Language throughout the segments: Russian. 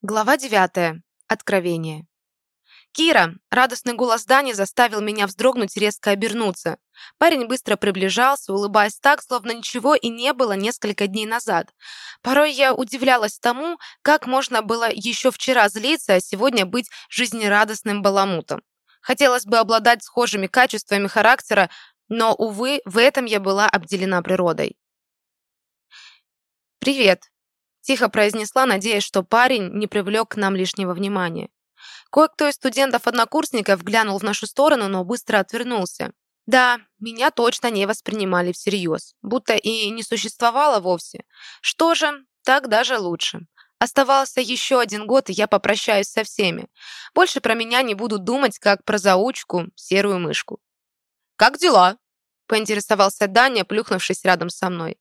Глава 9. Откровение. «Кира!» — радостный голос Дани заставил меня вздрогнуть и резко обернуться. Парень быстро приближался, улыбаясь так, словно ничего и не было несколько дней назад. Порой я удивлялась тому, как можно было еще вчера злиться, а сегодня быть жизнерадостным баламутом. Хотелось бы обладать схожими качествами характера, но, увы, в этом я была обделена природой. «Привет!» Тихо произнесла, надеясь, что парень не привлек к нам лишнего внимания. Кое-кто из студентов-однокурсников глянул в нашу сторону, но быстро отвернулся. Да, меня точно не воспринимали всерьез, будто и не существовало вовсе. Что же, так даже лучше. Оставался еще один год, и я попрощаюсь со всеми. Больше про меня не будут думать, как про заучку, серую мышку. «Как дела?» — поинтересовался Даня, плюхнувшись рядом со мной.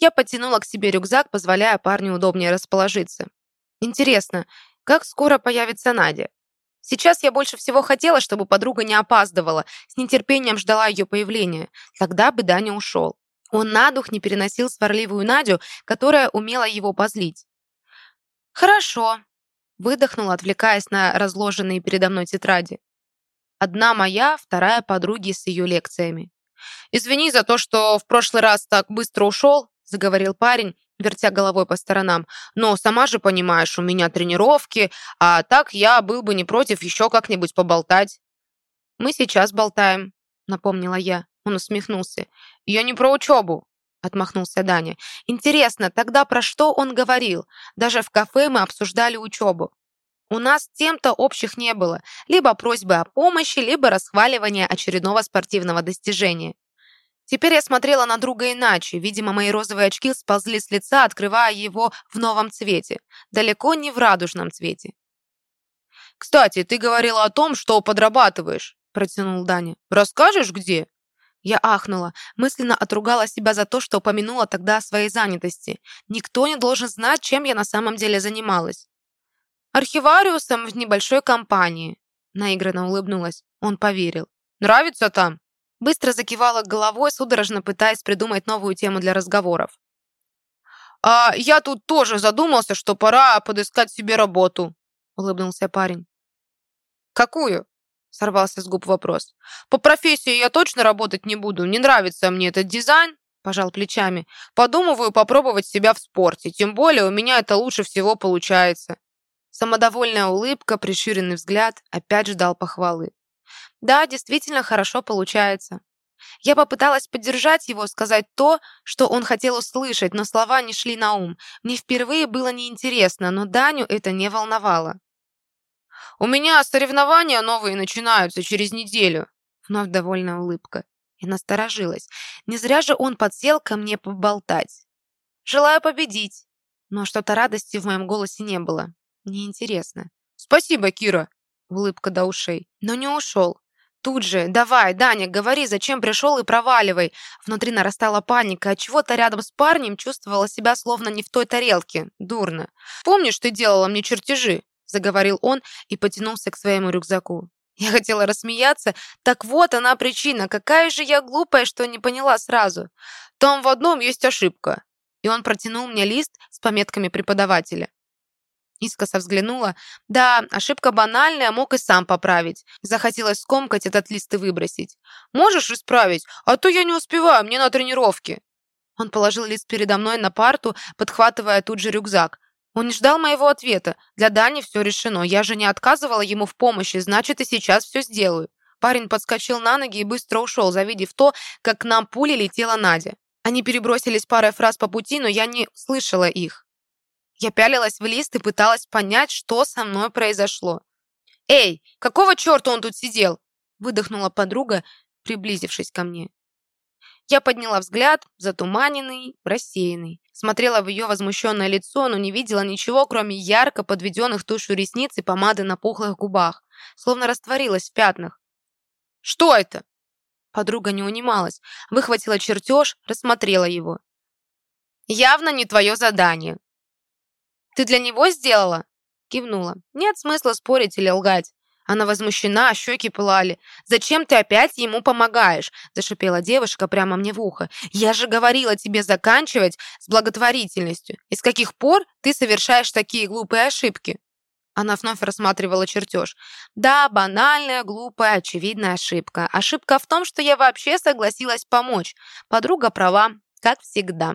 Я подтянула к себе рюкзак, позволяя парню удобнее расположиться. Интересно, как скоро появится Надя? Сейчас я больше всего хотела, чтобы подруга не опаздывала, с нетерпением ждала ее появления. Тогда бы Даня ушел. Он на дух не переносил сварливую Надю, которая умела его позлить. «Хорошо», — выдохнула, отвлекаясь на разложенные передо мной тетради. Одна моя, вторая подруги с ее лекциями. «Извини за то, что в прошлый раз так быстро ушел», заговорил парень, вертя головой по сторонам. «Но сама же понимаешь, у меня тренировки, а так я был бы не против еще как-нибудь поболтать». «Мы сейчас болтаем», — напомнила я. Он усмехнулся. «Я не про учебу», — отмахнулся Даня. «Интересно, тогда про что он говорил? Даже в кафе мы обсуждали учебу. У нас тем-то общих не было. Либо просьбы о помощи, либо расхваливание очередного спортивного достижения. Теперь я смотрела на друга иначе. Видимо, мои розовые очки сползли с лица, открывая его в новом цвете. Далеко не в радужном цвете. «Кстати, ты говорила о том, что подрабатываешь», — протянул Даня. «Расскажешь, где?» Я ахнула, мысленно отругала себя за то, что упомянула тогда о своей занятости. Никто не должен знать, чем я на самом деле занималась. «Архивариусом в небольшой компании», — наигранно улыбнулась. Он поверил. «Нравится там?» Быстро закивала головой, судорожно пытаясь придумать новую тему для разговоров. «А я тут тоже задумался, что пора подыскать себе работу», — улыбнулся парень. «Какую?» — сорвался с губ вопрос. «По профессии я точно работать не буду. Не нравится мне этот дизайн», — пожал плечами. «Подумываю попробовать себя в спорте. Тем более у меня это лучше всего получается». Самодовольная улыбка, прищуренный взгляд опять ждал похвалы. Да, действительно хорошо получается. Я попыталась поддержать его, сказать то, что он хотел услышать, но слова не шли на ум. Мне впервые было неинтересно, но Даню это не волновало. «У меня соревнования новые начинаются через неделю», вновь довольная улыбка. Я насторожилась. Не зря же он подсел ко мне поболтать. «Желаю победить». Но что-то радости в моем голосе не было. Неинтересно. «Спасибо, Кира», улыбка до ушей. Но не ушел. Тут же, давай, Даня, говори, зачем пришел и проваливай. Внутри нарастала паника, от чего-то рядом с парнем чувствовала себя словно не в той тарелке. Дурно. Помнишь, ты делала мне чертежи? Заговорил он и потянулся к своему рюкзаку. Я хотела рассмеяться. Так вот она причина. Какая же я глупая, что не поняла сразу. Там в одном есть ошибка. И он протянул мне лист с пометками преподавателя. Искоса взглянула. Да, ошибка банальная, мог и сам поправить. Захотелось скомкать этот лист и выбросить. «Можешь исправить? А то я не успеваю, мне на тренировке». Он положил лист передо мной на парту, подхватывая тут же рюкзак. Он не ждал моего ответа. Для Дани все решено. Я же не отказывала ему в помощи, значит, и сейчас все сделаю. Парень подскочил на ноги и быстро ушел, завидев то, как к нам пулей летела Надя. Они перебросились парой фраз по пути, но я не слышала их. Я пялилась в лист и пыталась понять, что со мной произошло. «Эй, какого черта он тут сидел?» выдохнула подруга, приблизившись ко мне. Я подняла взгляд, затуманенный, рассеянный. Смотрела в ее возмущенное лицо, но не видела ничего, кроме ярко подведенных тушью ресниц и помады на пухлых губах. Словно растворилась в пятнах. «Что это?» Подруга не унималась. Выхватила чертеж, рассмотрела его. «Явно не твое задание», «Ты для него сделала?» Кивнула. «Нет смысла спорить или лгать». Она возмущена, щеки пылали. «Зачем ты опять ему помогаешь?» Зашипела девушка прямо мне в ухо. «Я же говорила тебе заканчивать с благотворительностью. И с каких пор ты совершаешь такие глупые ошибки?» Она вновь рассматривала чертеж. Да, банальная, глупая, очевидная ошибка. Ошибка в том, что я вообще согласилась помочь. Подруга права, как всегда.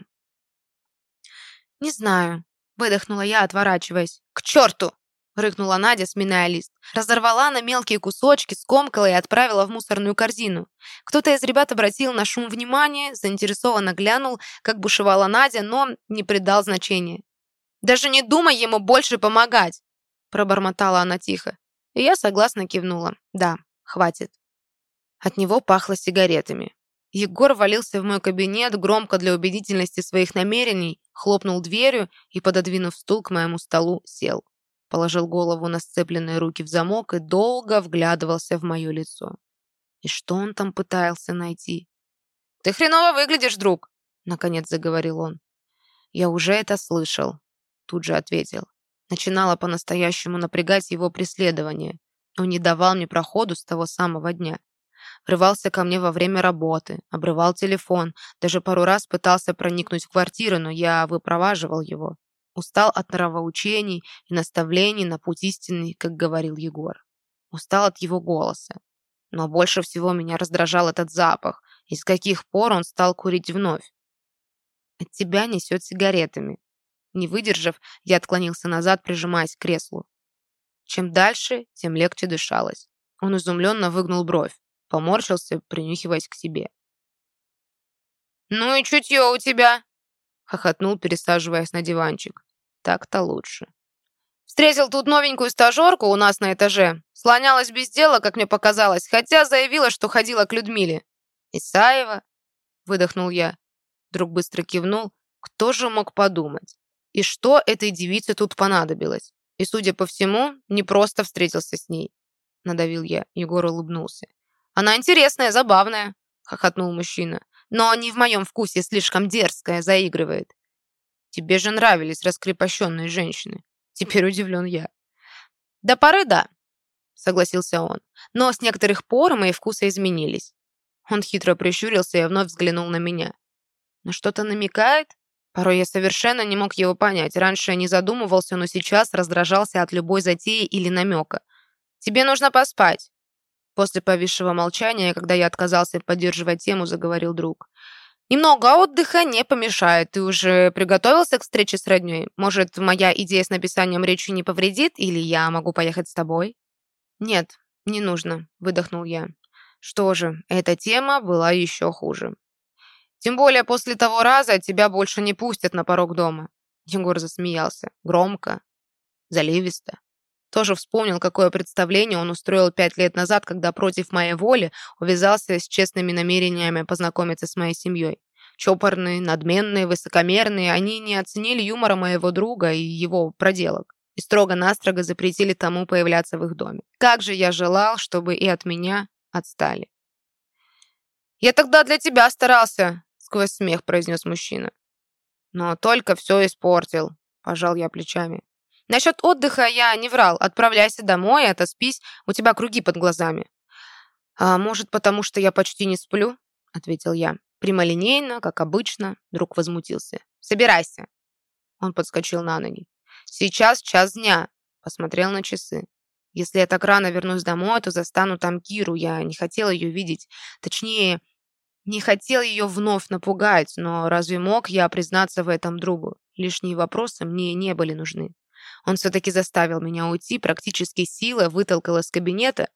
«Не знаю», — выдохнула я, отворачиваясь. «К черту!» — рыкнула Надя, сминая лист. Разорвала на мелкие кусочки, скомкала и отправила в мусорную корзину. Кто-то из ребят обратил на шум внимание, заинтересованно глянул, как бушевала Надя, но не придал значения. «Даже не думай ему больше помогать!» пробормотала она тихо. И я согласно кивнула. «Да, хватит». От него пахло сигаретами. Егор валился в мой кабинет, громко для убедительности своих намерений, хлопнул дверью и, пододвинув стул к моему столу, сел положил голову на сцепленные руки в замок и долго вглядывался в мое лицо. И что он там пытался найти? «Ты хреново выглядишь, друг!» — наконец заговорил он. «Я уже это слышал», — тут же ответил. Начинало по-настоящему напрягать его преследование. Он не давал мне проходу с того самого дня. Врывался ко мне во время работы, обрывал телефон, даже пару раз пытался проникнуть в квартиру, но я выпроваживал его. Устал от нравоучений и наставлений на путь истинный, как говорил Егор. Устал от его голоса. Но больше всего меня раздражал этот запах, и с каких пор он стал курить вновь. От тебя несет сигаретами. Не выдержав, я отклонился назад, прижимаясь к креслу. Чем дальше, тем легче дышалось. Он изумленно выгнул бровь, поморщился, принюхиваясь к себе. «Ну и чутье у тебя!» хохотнул, пересаживаясь на диванчик. Так-то лучше. Встретил тут новенькую стажерку у нас на этаже. Слонялась без дела, как мне показалось, хотя заявила, что ходила к Людмиле. «Исаева?» — выдохнул я. Друг быстро кивнул. Кто же мог подумать? И что этой девице тут понадобилось? И, судя по всему, не просто встретился с ней. Надавил я. Егор улыбнулся. «Она интересная, забавная», — хохотнул мужчина но не в моем вкусе слишком дерзкая, заигрывает. Тебе же нравились раскрепощенные женщины. Теперь удивлен я. До поры да, согласился он. Но с некоторых пор мои вкусы изменились. Он хитро прищурился и вновь взглянул на меня. Но что-то намекает? Порой я совершенно не мог его понять. Раньше я не задумывался, но сейчас раздражался от любой затеи или намека. «Тебе нужно поспать. После повисшего молчания, когда я отказался поддерживать тему, заговорил друг. «Немного отдыха не помешает. Ты уже приготовился к встрече с роднёй? Может, моя идея с написанием речи не повредит, или я могу поехать с тобой?» «Нет, не нужно», — выдохнул я. Что же, эта тема была еще хуже. «Тем более после того раза тебя больше не пустят на порог дома». Егор засмеялся. Громко, заливисто. Тоже вспомнил, какое представление он устроил пять лет назад, когда против моей воли увязался с честными намерениями познакомиться с моей семьей. Чопорные, надменные, высокомерные, они не оценили юмора моего друга и его проделок. И строго-настрого запретили тому появляться в их доме. Как же я желал, чтобы и от меня отстали. «Я тогда для тебя старался», — сквозь смех произнес мужчина. «Но только все испортил», — пожал я плечами. Насчет отдыха я не врал. Отправляйся домой, отоспись, у тебя круги под глазами. А может, потому что я почти не сплю? Ответил я. Прямолинейно, как обычно, друг возмутился. Собирайся. Он подскочил на ноги. Сейчас час дня. Посмотрел на часы. Если я так рано вернусь домой, то застану там Киру. Я не хотел ее видеть. Точнее, не хотел ее вновь напугать, но разве мог я признаться в этом другу? Лишние вопросы мне не были нужны. Он все-таки заставил меня уйти, практически силой вытолкал из кабинета,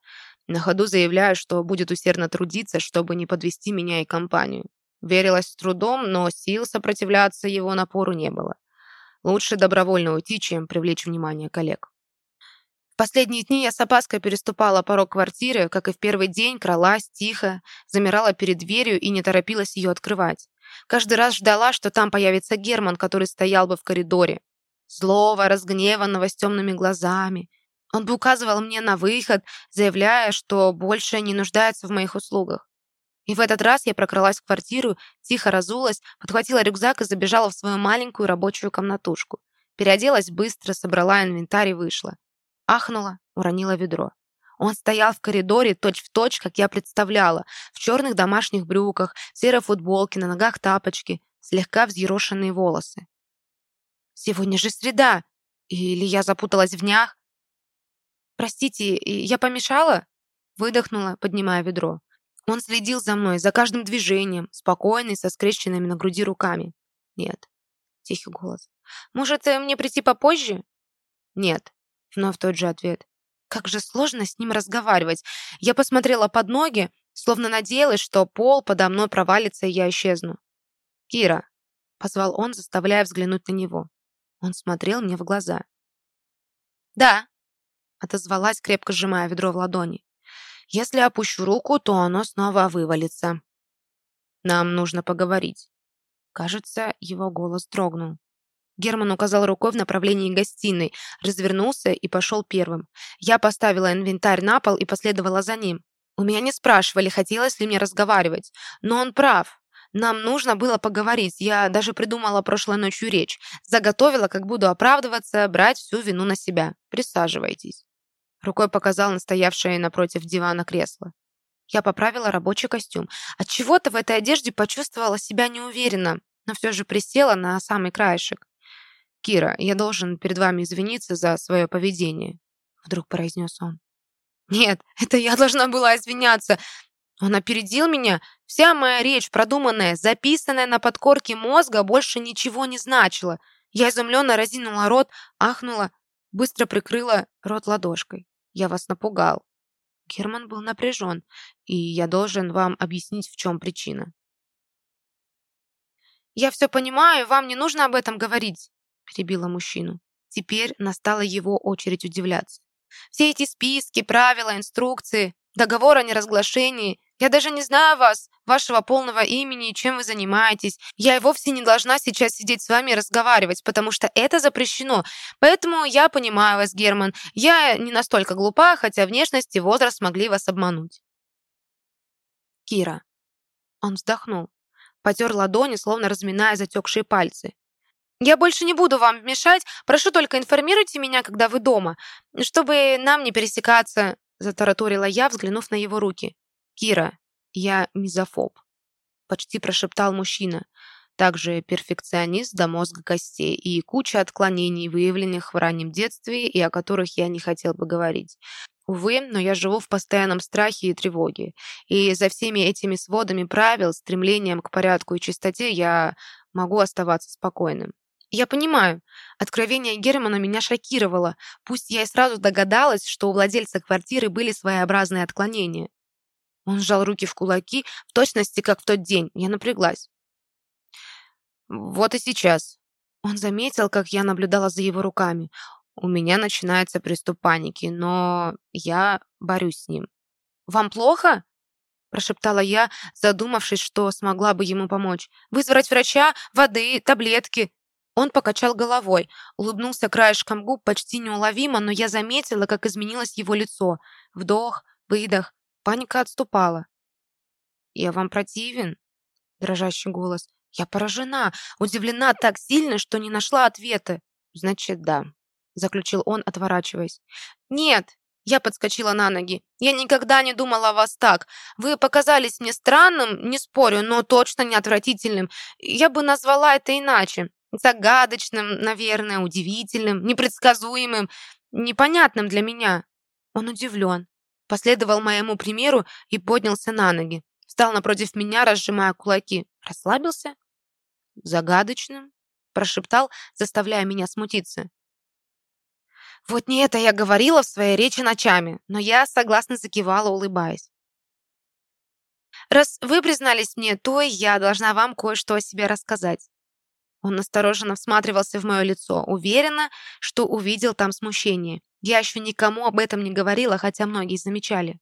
на ходу заявляя, что будет усердно трудиться, чтобы не подвести меня и компанию. Верилась с трудом, но сил сопротивляться его напору не было. Лучше добровольно уйти, чем привлечь внимание коллег. В последние дни я с опаской переступала порог квартиры, как и в первый день, кралась тихо, замирала перед дверью и не торопилась ее открывать. Каждый раз ждала, что там появится Герман, который стоял бы в коридоре, злого, разгневанного, с темными глазами. Он бы указывал мне на выход, заявляя, что больше не нуждается в моих услугах. И в этот раз я прокралась в квартиру, тихо разулась, подхватила рюкзак и забежала в свою маленькую рабочую комнатушку. Переоделась быстро, собрала инвентарь и вышла. Ахнула, уронила ведро. Он стоял в коридоре точь-в-точь, точь, как я представляла, в черных домашних брюках, серой футболке, на ногах тапочки, слегка взъерошенные волосы. Сегодня же среда. Или я запуталась в днях? «Простите, я помешала?» Выдохнула, поднимая ведро. Он следил за мной, за каждым движением, спокойный, со скрещенными на груди руками. «Нет». Тихий голос. «Может, э, мне прийти попозже?» «Нет». Вновь тот же ответ. Как же сложно с ним разговаривать. Я посмотрела под ноги, словно надеялась, что пол подо мной провалится, и я исчезну. «Кира», — позвал он, заставляя взглянуть на него. Он смотрел мне в глаза. «Да», — отозвалась, крепко сжимая ведро в ладони. «Если опущу руку, то оно снова вывалится. Нам нужно поговорить». Кажется, его голос дрогнул. Герман указал рукой в направлении гостиной, развернулся и пошел первым. Я поставила инвентарь на пол и последовала за ним. У меня не спрашивали, хотелось ли мне разговаривать. Но он прав. Нам нужно было поговорить. Я даже придумала прошлой ночью речь. Заготовила, как буду оправдываться, брать всю вину на себя. Присаживайтесь. Рукой показал настоявшее напротив дивана кресло. Я поправила рабочий костюм. От чего то в этой одежде почувствовала себя неуверенно, но все же присела на самый краешек. «Кира, я должен перед вами извиниться за свое поведение», — вдруг произнес он. «Нет, это я должна была извиняться. Он опередил меня. Вся моя речь, продуманная, записанная на подкорке мозга, больше ничего не значила. Я изумленно разинула рот, ахнула, быстро прикрыла рот ладошкой. Я вас напугал. Герман был напряжен, и я должен вам объяснить, в чем причина. «Я все понимаю, вам не нужно об этом говорить», перебила мужчину. Теперь настала его очередь удивляться. «Все эти списки, правила, инструкции, договор о неразглашении, я даже не знаю вас, вашего полного имени и чем вы занимаетесь. Я и вовсе не должна сейчас сидеть с вами и разговаривать, потому что это запрещено. Поэтому я понимаю вас, Герман. Я не настолько глупа, хотя внешность и возраст могли вас обмануть. Кира. Он вздохнул. Потер ладони, словно разминая затекшие пальцы. «Я больше не буду вам мешать. Прошу только информируйте меня, когда вы дома, чтобы нам не пересекаться», затараторила я, взглянув на его руки. «Кира, я мизофоб», — почти прошептал мужчина. Также перфекционист до мозга костей и куча отклонений, выявленных в раннем детстве и о которых я не хотел бы говорить. Увы, но я живу в постоянном страхе и тревоге. И за всеми этими сводами правил, стремлением к порядку и чистоте я могу оставаться спокойным. Я понимаю, откровение Германа меня шокировало, пусть я и сразу догадалась, что у владельца квартиры были своеобразные отклонения. Он сжал руки в кулаки, в точности, как в тот день. Я напряглась. Вот и сейчас. Он заметил, как я наблюдала за его руками. У меня начинается приступ паники, но я борюсь с ним. «Вам плохо?» прошептала я, задумавшись, что смогла бы ему помочь. «Вызвать врача, воды, таблетки». Он покачал головой, улыбнулся краешком губ почти неуловимо, но я заметила, как изменилось его лицо. Вдох, выдох, Паника отступала. «Я вам противен?» Дрожащий голос. «Я поражена, удивлена так сильно, что не нашла ответа». «Значит, да», — заключил он, отворачиваясь. «Нет!» Я подскочила на ноги. «Я никогда не думала о вас так. Вы показались мне странным, не спорю, но точно не отвратительным. Я бы назвала это иначе. Загадочным, наверное, удивительным, непредсказуемым, непонятным для меня». Он удивлен. Последовал моему примеру и поднялся на ноги. Встал напротив меня, разжимая кулаки. Расслабился? Загадочным? Прошептал, заставляя меня смутиться. Вот не это я говорила в своей речи ночами, но я согласно закивала, улыбаясь. Раз вы признались мне, то я должна вам кое-что о себе рассказать. Он настороженно всматривался в мое лицо, уверенно, что увидел там смущение. Я еще никому об этом не говорила, хотя многие замечали.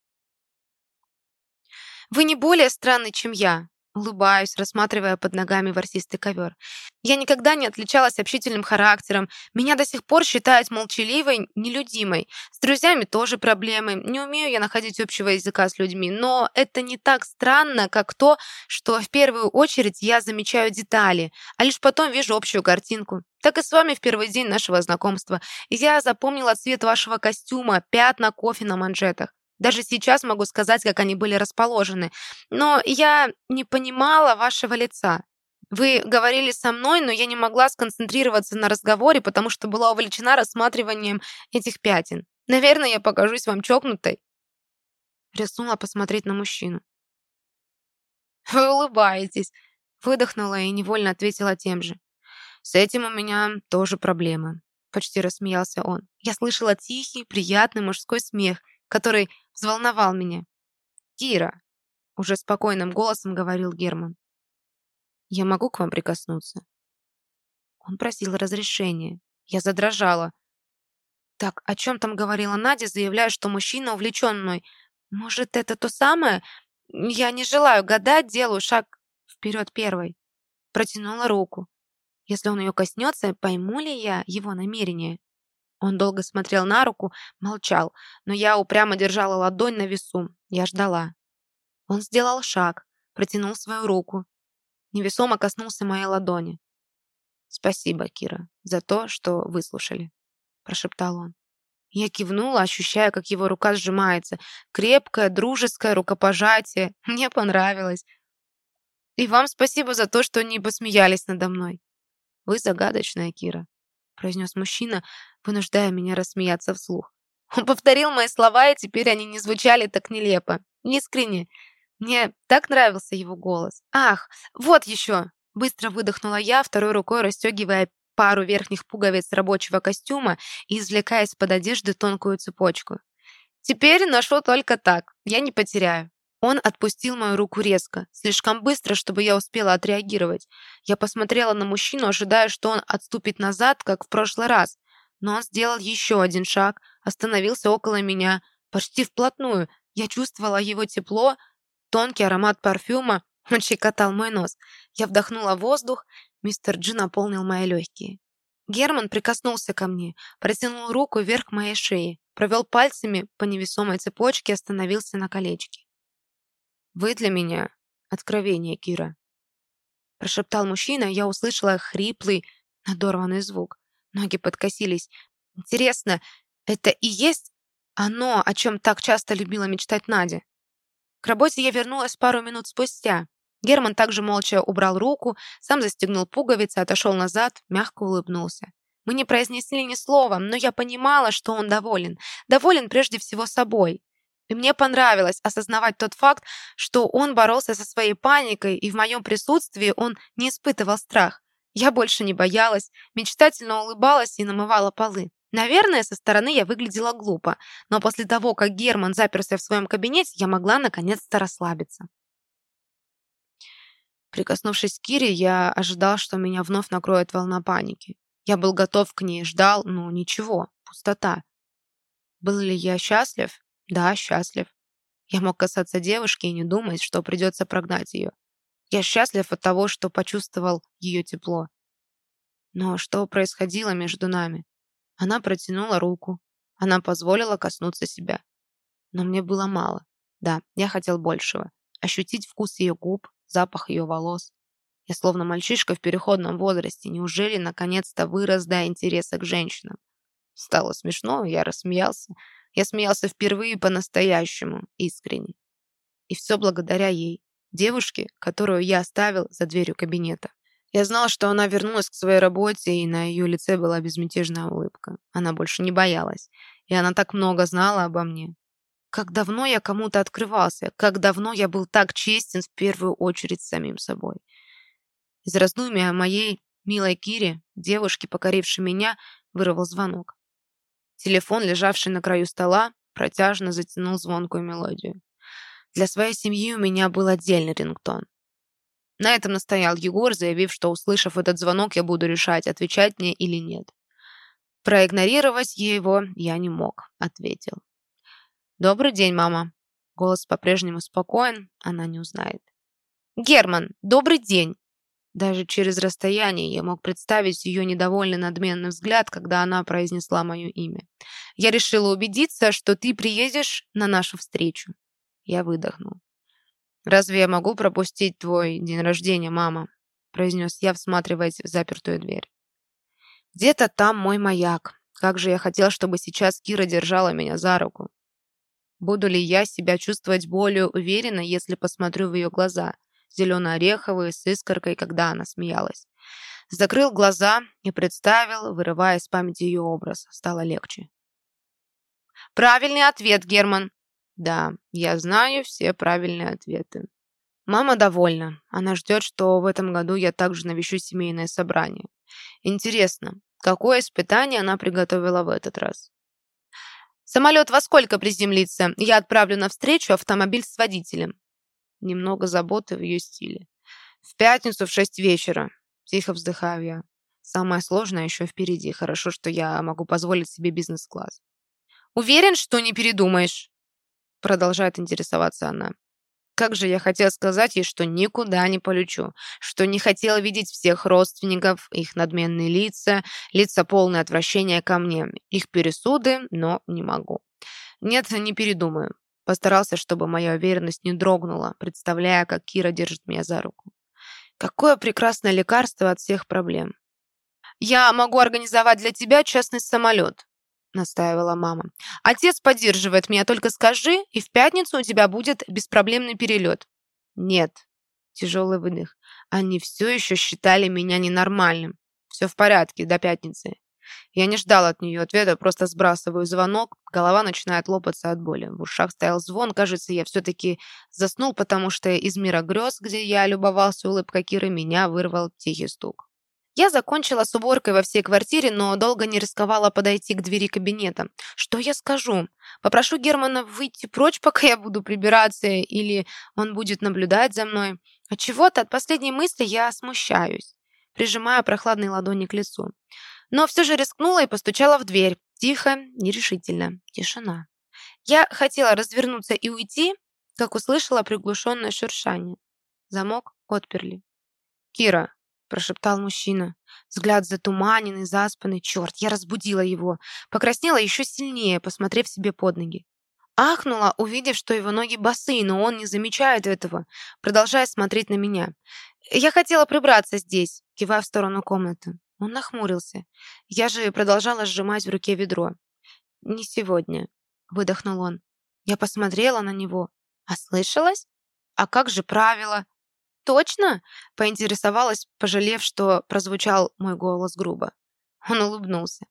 «Вы не более странный, чем я», Улыбаюсь, рассматривая под ногами ворсистый ковер. Я никогда не отличалась общительным характером. Меня до сих пор считают молчаливой, нелюдимой. С друзьями тоже проблемы. Не умею я находить общего языка с людьми. Но это не так странно, как то, что в первую очередь я замечаю детали, а лишь потом вижу общую картинку. Так и с вами в первый день нашего знакомства. Я запомнила цвет вашего костюма, пятна кофе на манжетах. Даже сейчас могу сказать, как они были расположены. Но я не понимала вашего лица. Вы говорили со мной, но я не могла сконцентрироваться на разговоре, потому что была увлечена рассматриванием этих пятен. Наверное, я покажусь вам чокнутой. Рискнула посмотреть на мужчину. Вы улыбаетесь. Выдохнула и невольно ответила тем же. С этим у меня тоже проблемы. Почти рассмеялся он. Я слышала тихий, приятный мужской смех, который взволновал меня. «Кира!» — уже спокойным голосом говорил Герман. «Я могу к вам прикоснуться?» Он просил разрешения. Я задрожала. Так, о чем там говорила Надя, заявляя, что мужчина увлечен мной? Может, это то самое? Я не желаю гадать, делаю шаг вперед первой. Протянула руку. Если он ее коснется, пойму ли я его намерение? Он долго смотрел на руку, молчал, но я упрямо держала ладонь на весу. Я ждала. Он сделал шаг, протянул свою руку. Невесомо коснулся моей ладони. «Спасибо, Кира, за то, что выслушали», — прошептал он. Я кивнула, ощущая, как его рука сжимается. Крепкое, дружеское рукопожатие. Мне понравилось. И вам спасибо за то, что не посмеялись надо мной. Вы загадочная, Кира, произнес мужчина, вынуждая меня рассмеяться вслух. Он повторил мои слова, и теперь они не звучали так нелепо. Искренне. Мне так нравился его голос. Ах, вот еще. Быстро выдохнула я, второй рукой расстегивая пару верхних пуговиц рабочего костюма и извлекая из-под одежды тонкую цепочку. «Теперь ношу только так, я не потеряю». Он отпустил мою руку резко, слишком быстро, чтобы я успела отреагировать. Я посмотрела на мужчину, ожидая, что он отступит назад, как в прошлый раз. Но он сделал еще один шаг, остановился около меня, почти вплотную. Я чувствовала его тепло, тонкий аромат парфюма, он щекотал мой нос. Я вдохнула воздух, мистер Джи наполнил мои легкие. Герман прикоснулся ко мне, протянул руку вверх моей шеи, провел пальцами по невесомой цепочке остановился на колечке. «Вы для меня откровение, Кира», — прошептал мужчина, я услышала хриплый, надорванный звук. Ноги подкосились. «Интересно, это и есть оно, о чем так часто любила мечтать Надя?» К работе я вернулась пару минут спустя. Герман также молча убрал руку, сам застегнул пуговицы, отошел назад, мягко улыбнулся. Мы не произнесли ни слова, но я понимала, что он доволен. Доволен прежде всего собой. И мне понравилось осознавать тот факт, что он боролся со своей паникой, и в моем присутствии он не испытывал страх. Я больше не боялась, мечтательно улыбалась и намывала полы. Наверное, со стороны я выглядела глупо, но после того, как Герман заперся в своем кабинете, я могла наконец-то расслабиться. Прикоснувшись к Кире, я ожидал, что меня вновь накроет волна паники. Я был готов к ней, ждал, но ничего, пустота. Был ли я счастлив? Да, счастлив. Я мог касаться девушки и не думать, что придется прогнать ее. Я счастлив от того, что почувствовал ее тепло. Но что происходило между нами? Она протянула руку. Она позволила коснуться себя. Но мне было мало. Да, я хотел большего. Ощутить вкус ее губ, запах ее волос. Я словно мальчишка в переходном возрасте. Неужели наконец-то вырос до интереса к женщинам? Стало смешно, я рассмеялся. Я смеялся впервые по-настоящему, искренне. И все благодаря ей, девушке, которую я оставил за дверью кабинета. Я знал, что она вернулась к своей работе, и на ее лице была безмятежная улыбка. Она больше не боялась. И она так много знала обо мне. Как давно я кому-то открывался, как давно я был так честен в первую очередь с самим собой. Из раздумия моей милой Кире, девушки, покорившей меня, вырвал звонок. Телефон, лежавший на краю стола, протяжно затянул звонкую мелодию. Для своей семьи у меня был отдельный рингтон. На этом настоял Егор, заявив, что, услышав этот звонок, я буду решать, отвечать мне или нет. Проигнорировать его я не мог, ответил. «Добрый день, мама». Голос по-прежнему спокоен, она не узнает. «Герман, добрый день!» Даже через расстояние я мог представить ее недовольный надменный взгляд, когда она произнесла мое имя. «Я решила убедиться, что ты приедешь на нашу встречу». Я выдохнул. «Разве я могу пропустить твой день рождения, мама?» произнес я, всматриваясь в запертую дверь. «Где-то там мой маяк. Как же я хотел, чтобы сейчас Кира держала меня за руку. Буду ли я себя чувствовать более уверенно, если посмотрю в ее глаза, зелено-ореховые, с искоркой, когда она смеялась? Закрыл глаза и представил, вырывая из памяти ее образ. Стало легче. Правильный ответ, Герман. Да, я знаю все правильные ответы. Мама довольна. Она ждет, что в этом году я также навещу семейное собрание. Интересно, какое испытание она приготовила в этот раз? Самолет во сколько приземлится? Я отправлю навстречу автомобиль с водителем. Немного заботы в ее стиле. В пятницу в шесть вечера. Тихо вздыхаю я. Самое сложное еще впереди. Хорошо, что я могу позволить себе бизнес-класс. Уверен, что не передумаешь? Продолжает интересоваться она. Как же я хотел сказать ей, что никуда не полечу, что не хотел видеть всех родственников, их надменные лица, лица полное отвращения ко мне, их пересуды, но не могу. Нет, не передумаю. Постарался, чтобы моя уверенность не дрогнула, представляя, как Кира держит меня за руку. Какое прекрасное лекарство от всех проблем. Я могу организовать для тебя частный самолет настаивала мама. «Отец поддерживает меня, только скажи, и в пятницу у тебя будет беспроблемный перелет». «Нет». Тяжелый выдох. Они все еще считали меня ненормальным. Все в порядке, до пятницы. Я не ждал от нее ответа, просто сбрасываю звонок, голова начинает лопаться от боли. В ушах стоял звон, кажется, я все-таки заснул, потому что из мира грез, где я любовался улыбкой Киры, меня вырвал тихий стук. Я закончила с уборкой во всей квартире, но долго не рисковала подойти к двери кабинета. Что я скажу? Попрошу Германа выйти прочь, пока я буду прибираться, или он будет наблюдать за мной. От чего-то от последней мысли я смущаюсь, прижимая прохладные ладони к лицу. Но все же рискнула и постучала в дверь. Тихо, нерешительно. Тишина. Я хотела развернуться и уйти, как услышала приглушенное шуршание. Замок отперли. «Кира, прошептал мужчина. Взгляд затуманенный, заспанный. Черт, я разбудила его. Покраснела еще сильнее, посмотрев себе под ноги. Ахнула, увидев, что его ноги босые, но он не замечает этого, продолжая смотреть на меня. Я хотела прибраться здесь, кивая в сторону комнаты. Он нахмурился. Я же продолжала сжимать в руке ведро. «Не сегодня», — выдохнул он. Я посмотрела на него. «А слышалась? А как же правило?» «Точно?» — поинтересовалась, пожалев, что прозвучал мой голос грубо. Он улыбнулся.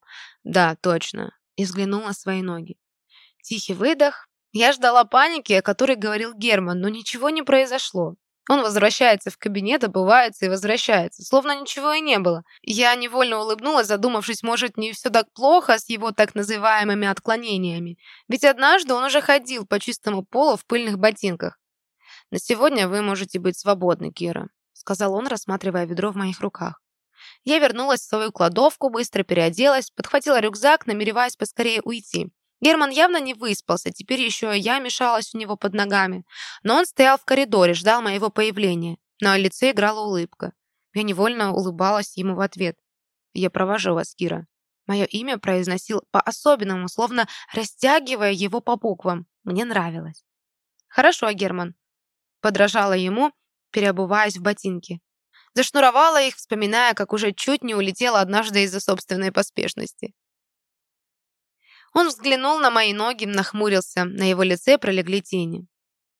«Да, точно», и взглянул на свои ноги. Тихий выдох. Я ждала паники, о которой говорил Герман, но ничего не произошло. Он возвращается в кабинет, обувается и возвращается, словно ничего и не было. Я невольно улыбнулась, задумавшись, может, не все так плохо с его так называемыми отклонениями. Ведь однажды он уже ходил по чистому полу в пыльных ботинках. «На сегодня вы можете быть свободны, Кира», сказал он, рассматривая ведро в моих руках. Я вернулась в свою кладовку, быстро переоделась, подхватила рюкзак, намереваясь поскорее уйти. Герман явно не выспался, теперь еще я мешалась у него под ногами. Но он стоял в коридоре, ждал моего появления. На лице играла улыбка. Я невольно улыбалась ему в ответ. «Я провожу вас, Кира». Мое имя произносил по-особенному, словно растягивая его по буквам. Мне нравилось. «Хорошо, Герман», подражала ему, переобуваясь в ботинки. Зашнуровала их, вспоминая, как уже чуть не улетела однажды из-за собственной поспешности. Он взглянул на мои ноги, нахмурился, на его лице пролегли тени.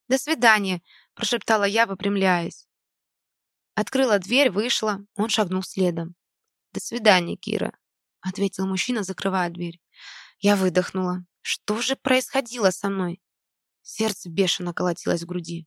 «До свидания», — прошептала я, выпрямляясь. Открыла дверь, вышла, он шагнул следом. «До свидания, Кира», — ответил мужчина, закрывая дверь. Я выдохнула. Что же происходило со мной? Сердце бешено колотилось в груди.